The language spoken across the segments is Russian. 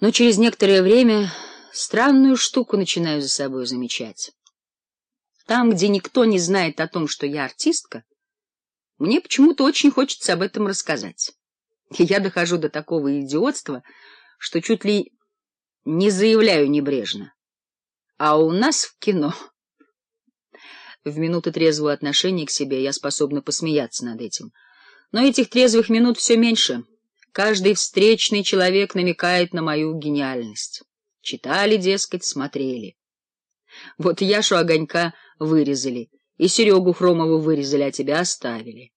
но через некоторое время странную штуку начинаю за собой замечать. Там, где никто не знает о том, что я артистка, мне почему-то очень хочется об этом рассказать. И я дохожу до такого идиотства, что чуть ли не заявляю небрежно. А у нас в кино... В минуты трезвого отношения к себе я способна посмеяться над этим. Но этих трезвых минут все меньше — Каждый встречный человек намекает на мою гениальность. Читали, дескать, смотрели. Вот Яшу Огонька вырезали, и Серегу Хромову вырезали, а тебя оставили.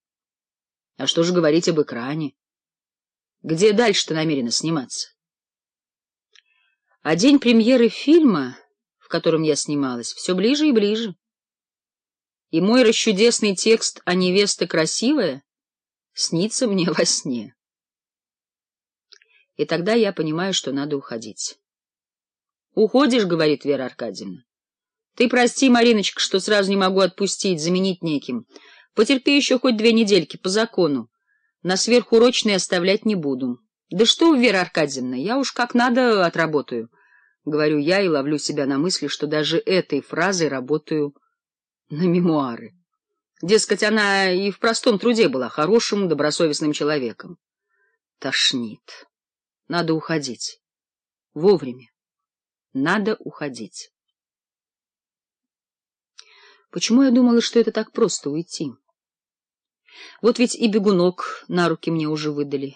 А что же говорить об экране? Где дальше ты намерена сниматься? А день премьеры фильма, в котором я снималась, все ближе и ближе. И мой расчудесный текст «А невеста красивая» снится мне во сне и тогда я понимаю, что надо уходить. — Уходишь, — говорит Вера Аркадьевна. — Ты прости, Мариночка, что сразу не могу отпустить, заменить неким. Потерпи еще хоть две недельки, по закону. На сверхурочные оставлять не буду. Да что, Вера Аркадьевна, я уж как надо отработаю. Говорю я и ловлю себя на мысли, что даже этой фразой работаю на мемуары. Дескать, она и в простом труде была хорошим, добросовестным человеком. Тошнит. Надо уходить. Вовремя. Надо уходить. Почему я думала, что это так просто уйти? Вот ведь и бегунок на руки мне уже выдали.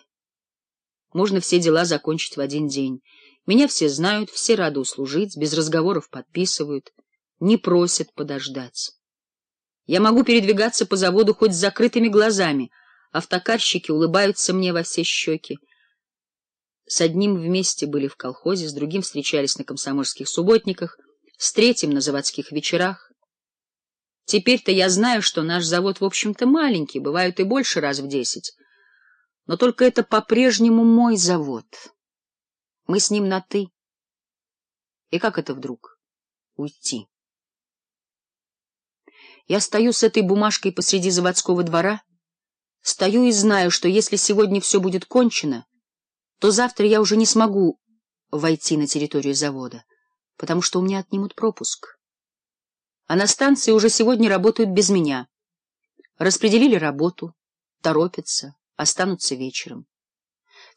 Можно все дела закончить в один день. Меня все знают, все рады услужить, без разговоров подписывают, не просят подождать. Я могу передвигаться по заводу хоть с закрытыми глазами, автокарщики улыбаются мне во все щеки. С одним вместе были в колхозе, с другим встречались на комсомольских субботниках, с третьим на заводских вечерах. Теперь-то я знаю, что наш завод, в общем-то, маленький, бывают и больше раз в десять. Но только это по-прежнему мой завод. Мы с ним на «ты». И как это вдруг? Уйти. Я стою с этой бумажкой посреди заводского двора, стою и знаю, что если сегодня все будет кончено, то завтра я уже не смогу войти на территорию завода, потому что у меня отнимут пропуск. А на станции уже сегодня работают без меня. Распределили работу, торопятся, останутся вечером.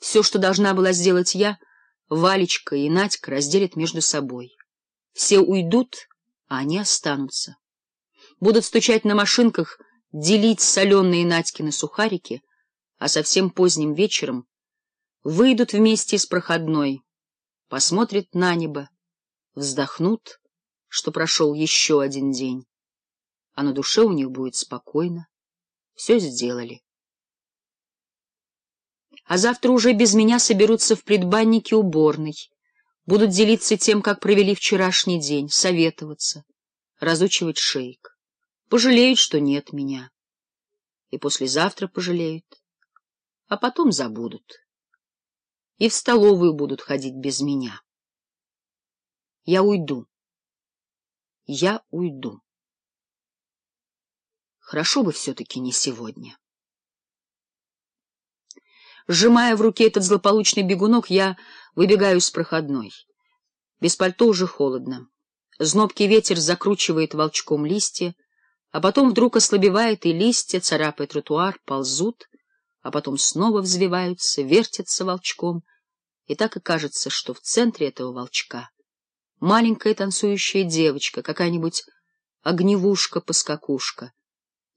Все, что должна была сделать я, Валечка и Надька разделят между собой. Все уйдут, а они останутся. Будут стучать на машинках, делить соленые Надькины сухарики, а совсем поздним вечером выйдут вместе из проходной, посмотрят на небо, вздохнут, что прошел еще один день. А на душе у них будет спокойно. Все сделали. А завтра уже без меня соберутся в предбаннике уборной. Будут делиться тем, как провели вчерашний день, советоваться, разучивать шейк. Пожалеют, что нет меня. И послезавтра пожалеют, а потом забудут и в столовую будут ходить без меня. Я уйду. Я уйду. Хорошо бы все-таки не сегодня. Сжимая в руке этот злополучный бегунок, я выбегаю с проходной. Без пальто уже холодно. Знобкий ветер закручивает волчком листья, а потом вдруг ослабевает, и листья, царапая тротуар, ползут — а потом снова взвиваются, вертятся волчком, и так и кажется, что в центре этого волчка маленькая танцующая девочка, какая-нибудь огневушка-поскакушка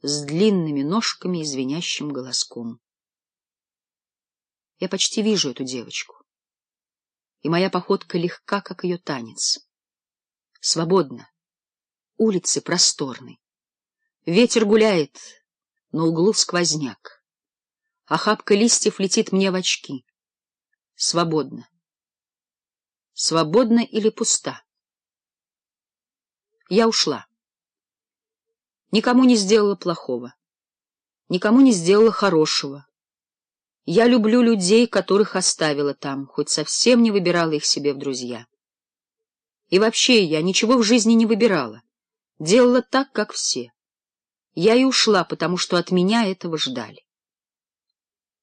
с длинными ножками и звенящим голоском. Я почти вижу эту девочку, и моя походка легка, как ее танец. Свободно, улицы просторны, ветер гуляет, на углу сквозняк. А Охапка листьев летит мне в очки. Свободно. Свободно или пуста? Я ушла. Никому не сделала плохого. Никому не сделала хорошего. Я люблю людей, которых оставила там, хоть совсем не выбирала их себе в друзья. И вообще я ничего в жизни не выбирала. Делала так, как все. Я и ушла, потому что от меня этого ждали.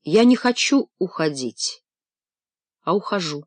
Я не хочу уходить, а ухожу.